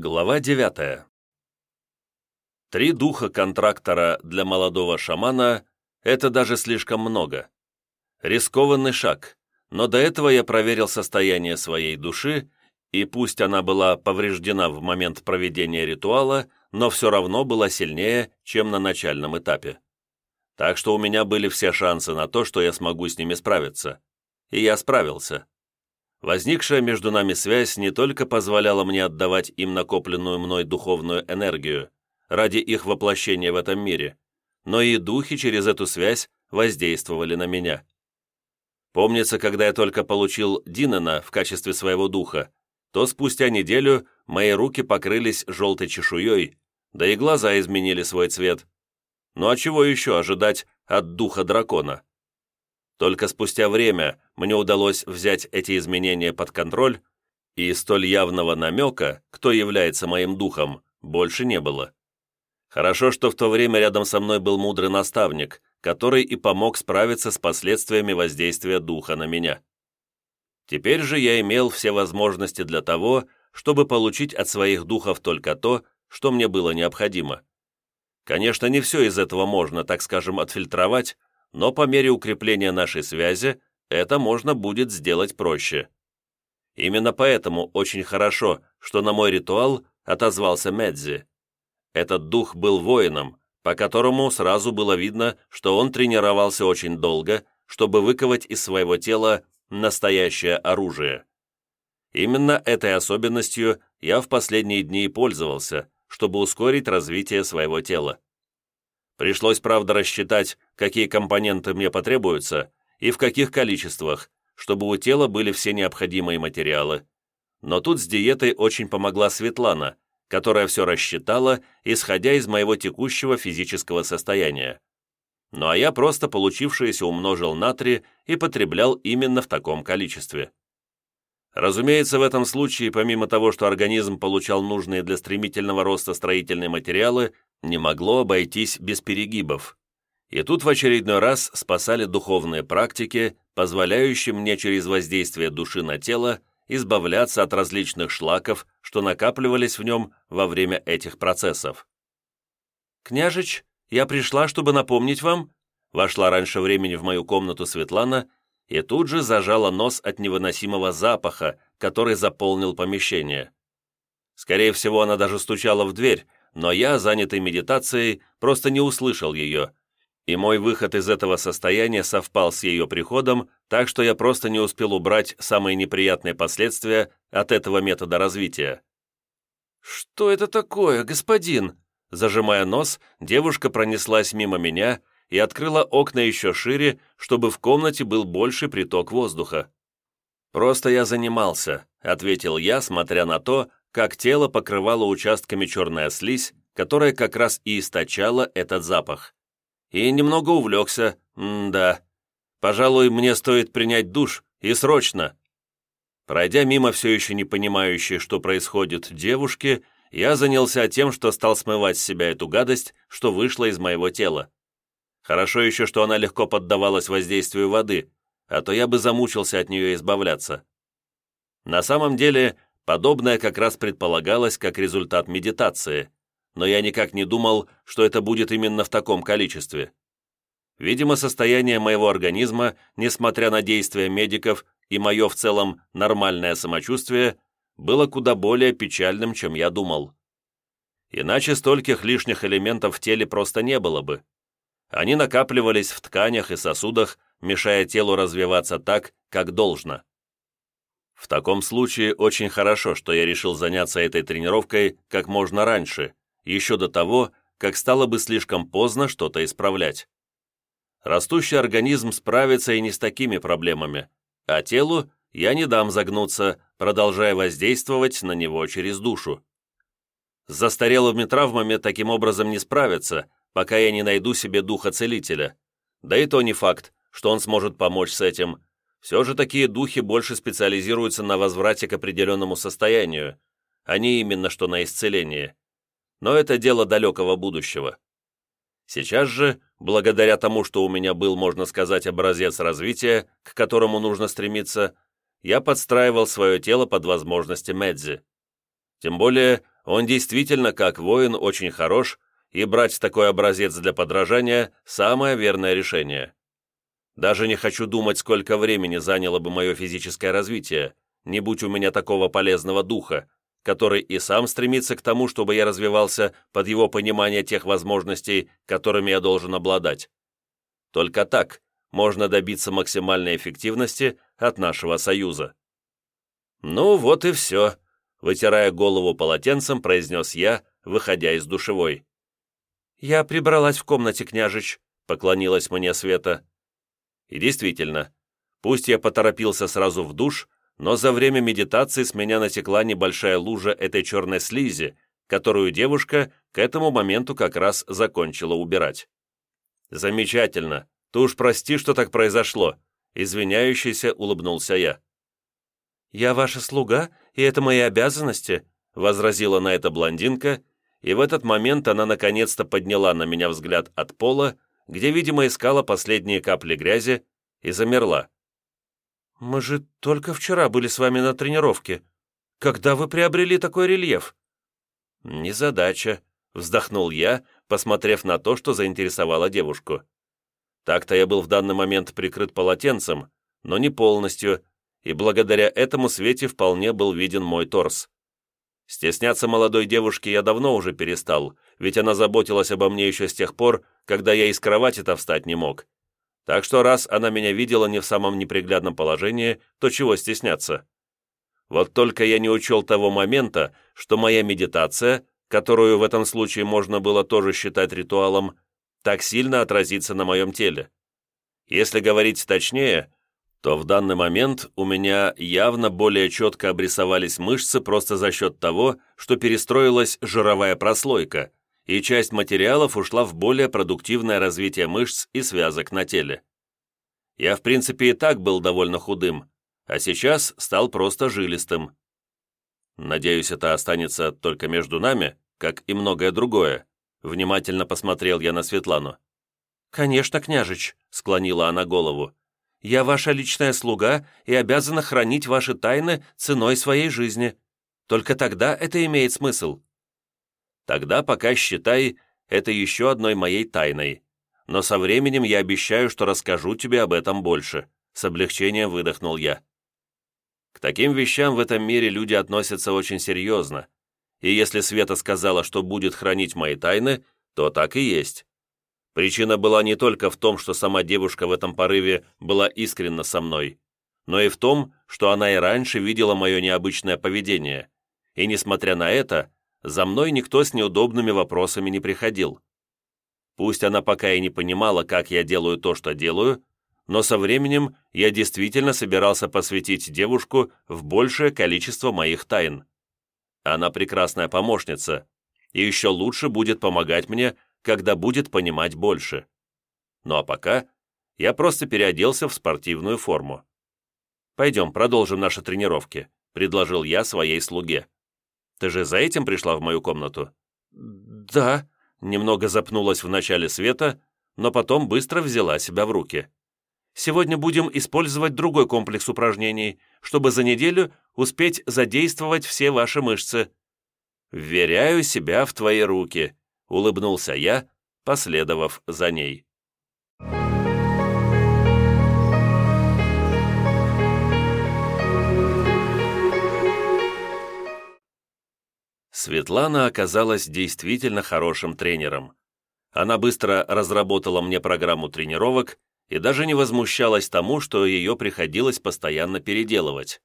Глава 9. Три духа контрактора для молодого шамана – это даже слишком много. Рискованный шаг, но до этого я проверил состояние своей души, и пусть она была повреждена в момент проведения ритуала, но все равно была сильнее, чем на начальном этапе. Так что у меня были все шансы на то, что я смогу с ними справиться. И я справился. Возникшая между нами связь не только позволяла мне отдавать им накопленную мной духовную энергию ради их воплощения в этом мире, но и духи через эту связь воздействовали на меня. Помнится, когда я только получил Динана в качестве своего духа, то спустя неделю мои руки покрылись желтой чешуей, да и глаза изменили свой цвет. Ну а чего еще ожидать от духа дракона? Только спустя время мне удалось взять эти изменения под контроль, и столь явного намека, кто является моим духом, больше не было. Хорошо, что в то время рядом со мной был мудрый наставник, который и помог справиться с последствиями воздействия духа на меня. Теперь же я имел все возможности для того, чтобы получить от своих духов только то, что мне было необходимо. Конечно, не все из этого можно, так скажем, отфильтровать, но по мере укрепления нашей связи это можно будет сделать проще. Именно поэтому очень хорошо, что на мой ритуал отозвался Медзи. Этот дух был воином, по которому сразу было видно, что он тренировался очень долго, чтобы выковать из своего тела настоящее оружие. Именно этой особенностью я в последние дни пользовался, чтобы ускорить развитие своего тела. Пришлось, правда, рассчитать, какие компоненты мне потребуются и в каких количествах, чтобы у тела были все необходимые материалы. Но тут с диетой очень помогла Светлана, которая все рассчитала, исходя из моего текущего физического состояния. Ну а я просто получившееся умножил на 3 и потреблял именно в таком количестве. Разумеется, в этом случае, помимо того, что организм получал нужные для стремительного роста строительные материалы, не могло обойтись без перегибов. И тут в очередной раз спасали духовные практики, позволяющие мне через воздействие души на тело избавляться от различных шлаков, что накапливались в нем во время этих процессов. «Княжич, я пришла, чтобы напомнить вам», вошла раньше времени в мою комнату Светлана и тут же зажала нос от невыносимого запаха, который заполнил помещение. Скорее всего, она даже стучала в дверь, но я, занятый медитацией, просто не услышал ее, и мой выход из этого состояния совпал с ее приходом, так что я просто не успел убрать самые неприятные последствия от этого метода развития. «Что это такое, господин?» Зажимая нос, девушка пронеслась мимо меня и открыла окна еще шире, чтобы в комнате был больше приток воздуха. «Просто я занимался», — ответил я, смотря на то, как тело покрывало участками черная слизь, которая как раз и источала этот запах. И немного увлекся, да. Пожалуй, мне стоит принять душ, и срочно. Пройдя мимо все еще не понимающей, что происходит, девушки, я занялся тем, что стал смывать с себя эту гадость, что вышла из моего тела. Хорошо еще, что она легко поддавалась воздействию воды, а то я бы замучился от нее избавляться. На самом деле, подобное как раз предполагалось как результат медитации, но я никак не думал, что это будет именно в таком количестве. Видимо, состояние моего организма, несмотря на действия медиков и мое в целом нормальное самочувствие, было куда более печальным, чем я думал. Иначе стольких лишних элементов в теле просто не было бы. Они накапливались в тканях и сосудах, мешая телу развиваться так, как должно. В таком случае очень хорошо, что я решил заняться этой тренировкой как можно раньше, еще до того, как стало бы слишком поздно что-то исправлять. Растущий организм справится и не с такими проблемами, а телу я не дам загнуться, продолжая воздействовать на него через душу. С застарелыми травмами таким образом не справиться, пока я не найду себе духа-целителя. Да и то не факт, что он сможет помочь с этим. Все же такие духи больше специализируются на возврате к определенному состоянию, а не именно что на исцелении. Но это дело далекого будущего. Сейчас же, благодаря тому, что у меня был, можно сказать, образец развития, к которому нужно стремиться, я подстраивал свое тело под возможности Медзи. Тем более, Он действительно, как воин, очень хорош, и брать такой образец для подражания – самое верное решение. Даже не хочу думать, сколько времени заняло бы мое физическое развитие, не будь у меня такого полезного духа, который и сам стремится к тому, чтобы я развивался под его понимание тех возможностей, которыми я должен обладать. Только так можно добиться максимальной эффективности от нашего союза. «Ну вот и все», — вытирая голову полотенцем, произнес я, выходя из душевой. «Я прибралась в комнате, княжич», — поклонилась мне Света. И действительно, пусть я поторопился сразу в душ, но за время медитации с меня натекла небольшая лужа этой черной слизи, которую девушка к этому моменту как раз закончила убирать. «Замечательно. Ты уж прости, что так произошло», — извиняющийся улыбнулся я. «Я ваша слуга, и это мои обязанности», — возразила на это блондинка, и в этот момент она наконец-то подняла на меня взгляд от пола, где, видимо, искала последние капли грязи, и замерла. «Мы же только вчера были с вами на тренировке. Когда вы приобрели такой рельеф?» «Незадача», — вздохнул я, посмотрев на то, что заинтересовало девушку. Так-то я был в данный момент прикрыт полотенцем, но не полностью, и благодаря этому свете вполне был виден мой торс. Стесняться молодой девушки я давно уже перестал, ведь она заботилась обо мне еще с тех пор, когда я из кровати-то встать не мог. Так что раз она меня видела не в самом неприглядном положении, то чего стесняться? Вот только я не учел того момента, что моя медитация, которую в этом случае можно было тоже считать ритуалом, так сильно отразится на моем теле. Если говорить точнее, то в данный момент у меня явно более четко обрисовались мышцы просто за счет того, что перестроилась жировая прослойка, и часть материалов ушла в более продуктивное развитие мышц и связок на теле. Я, в принципе, и так был довольно худым, а сейчас стал просто жилистым. Надеюсь, это останется только между нами, как и многое другое. Внимательно посмотрел я на Светлану. «Конечно, княжич», — склонила она голову. Я ваша личная слуга и обязана хранить ваши тайны ценой своей жизни. Только тогда это имеет смысл. Тогда пока считай это еще одной моей тайной. Но со временем я обещаю, что расскажу тебе об этом больше. С облегчением выдохнул я. К таким вещам в этом мире люди относятся очень серьезно. И если Света сказала, что будет хранить мои тайны, то так и есть. Причина была не только в том, что сама девушка в этом порыве была искренна со мной, но и в том, что она и раньше видела мое необычное поведение, и, несмотря на это, за мной никто с неудобными вопросами не приходил. Пусть она пока и не понимала, как я делаю то, что делаю, но со временем я действительно собирался посвятить девушку в большее количество моих тайн. Она прекрасная помощница, и еще лучше будет помогать мне когда будет понимать больше. Ну а пока я просто переоделся в спортивную форму. «Пойдем, продолжим наши тренировки», — предложил я своей слуге. «Ты же за этим пришла в мою комнату?» «Да», — немного запнулась в начале света, но потом быстро взяла себя в руки. «Сегодня будем использовать другой комплекс упражнений, чтобы за неделю успеть задействовать все ваши мышцы». «Вверяю себя в твои руки», — улыбнулся я, последовав за ней. Светлана оказалась действительно хорошим тренером. Она быстро разработала мне программу тренировок и даже не возмущалась тому, что ее приходилось постоянно переделывать.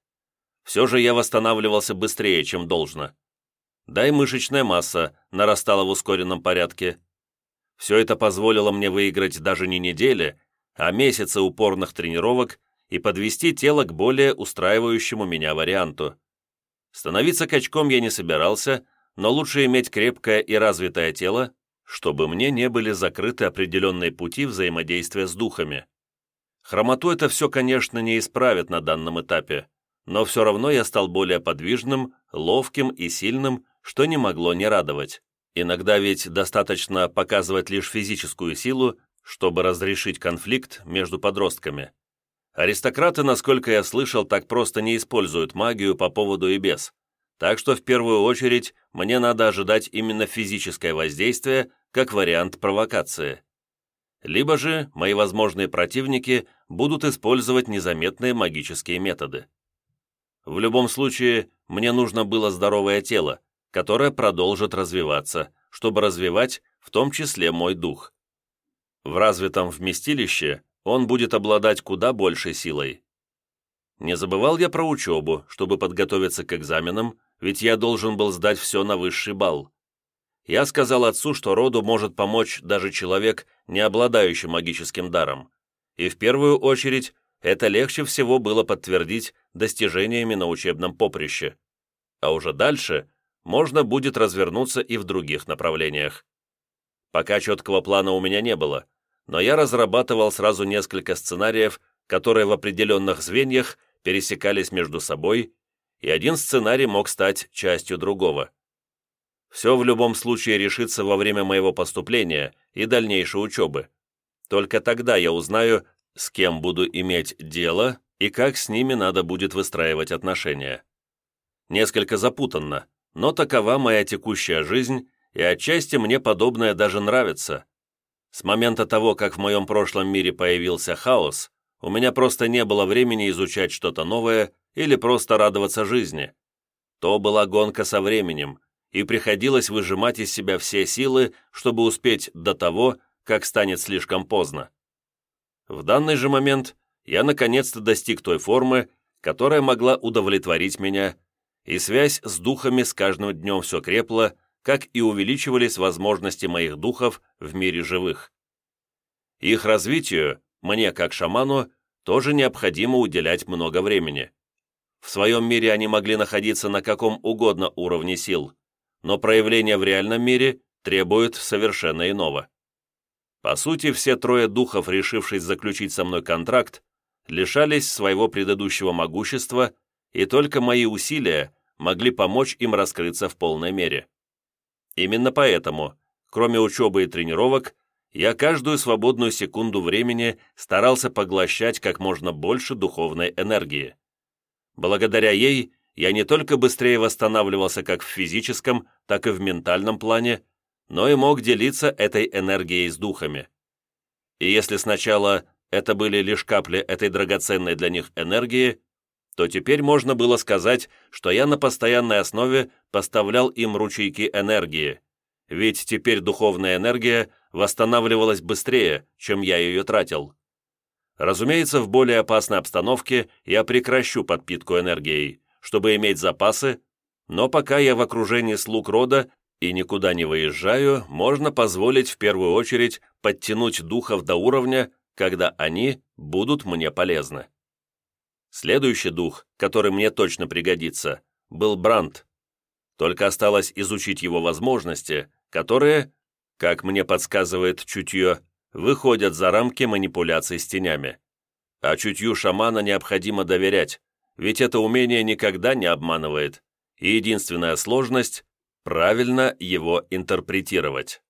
Все же я восстанавливался быстрее, чем должно да и мышечная масса нарастала в ускоренном порядке. Все это позволило мне выиграть даже не недели, а месяцы упорных тренировок и подвести тело к более устраивающему меня варианту. Становиться качком я не собирался, но лучше иметь крепкое и развитое тело, чтобы мне не были закрыты определенные пути взаимодействия с духами. Хромоту это все, конечно, не исправит на данном этапе, но все равно я стал более подвижным, ловким и сильным, что не могло не радовать. Иногда ведь достаточно показывать лишь физическую силу, чтобы разрешить конфликт между подростками. Аристократы, насколько я слышал, так просто не используют магию по поводу и без. так что в первую очередь мне надо ожидать именно физическое воздействие как вариант провокации. Либо же мои возможные противники будут использовать незаметные магические методы. В любом случае, мне нужно было здоровое тело, которое продолжит развиваться, чтобы развивать в том числе мой дух. В развитом вместилище он будет обладать куда большей силой. Не забывал я про учебу, чтобы подготовиться к экзаменам, ведь я должен был сдать все на высший балл. Я сказал отцу, что роду может помочь даже человек, не обладающий магическим даром. И в первую очередь это легче всего было подтвердить достижениями на учебном поприще. А уже дальше можно будет развернуться и в других направлениях. Пока четкого плана у меня не было, но я разрабатывал сразу несколько сценариев, которые в определенных звеньях пересекались между собой, и один сценарий мог стать частью другого. Все в любом случае решится во время моего поступления и дальнейшей учебы. Только тогда я узнаю, с кем буду иметь дело и как с ними надо будет выстраивать отношения. Несколько запутанно, но такова моя текущая жизнь, и отчасти мне подобное даже нравится. С момента того, как в моем прошлом мире появился хаос, у меня просто не было времени изучать что-то новое или просто радоваться жизни. То была гонка со временем, и приходилось выжимать из себя все силы, чтобы успеть до того, как станет слишком поздно. В данный же момент я наконец-то достиг той формы, которая могла удовлетворить меня, и связь с духами с каждым днем все крепла, как и увеличивались возможности моих духов в мире живых. Их развитию, мне как шаману, тоже необходимо уделять много времени. В своем мире они могли находиться на каком угодно уровне сил, но проявление в реальном мире требует совершенно иного. По сути, все трое духов, решившись заключить со мной контракт, лишались своего предыдущего могущества, и только мои усилия могли помочь им раскрыться в полной мере. Именно поэтому, кроме учебы и тренировок, я каждую свободную секунду времени старался поглощать как можно больше духовной энергии. Благодаря ей я не только быстрее восстанавливался как в физическом, так и в ментальном плане, но и мог делиться этой энергией с духами. И если сначала это были лишь капли этой драгоценной для них энергии, то теперь можно было сказать, что я на постоянной основе поставлял им ручейки энергии, ведь теперь духовная энергия восстанавливалась быстрее, чем я ее тратил. Разумеется, в более опасной обстановке я прекращу подпитку энергией, чтобы иметь запасы, но пока я в окружении слуг рода и никуда не выезжаю, можно позволить в первую очередь подтянуть духов до уровня, когда они будут мне полезны. Следующий дух, который мне точно пригодится, был Бранд. Только осталось изучить его возможности, которые, как мне подсказывает чутье, выходят за рамки манипуляций с тенями. А чутью шамана необходимо доверять, ведь это умение никогда не обманывает, и единственная сложность правильно его интерпретировать.